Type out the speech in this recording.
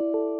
you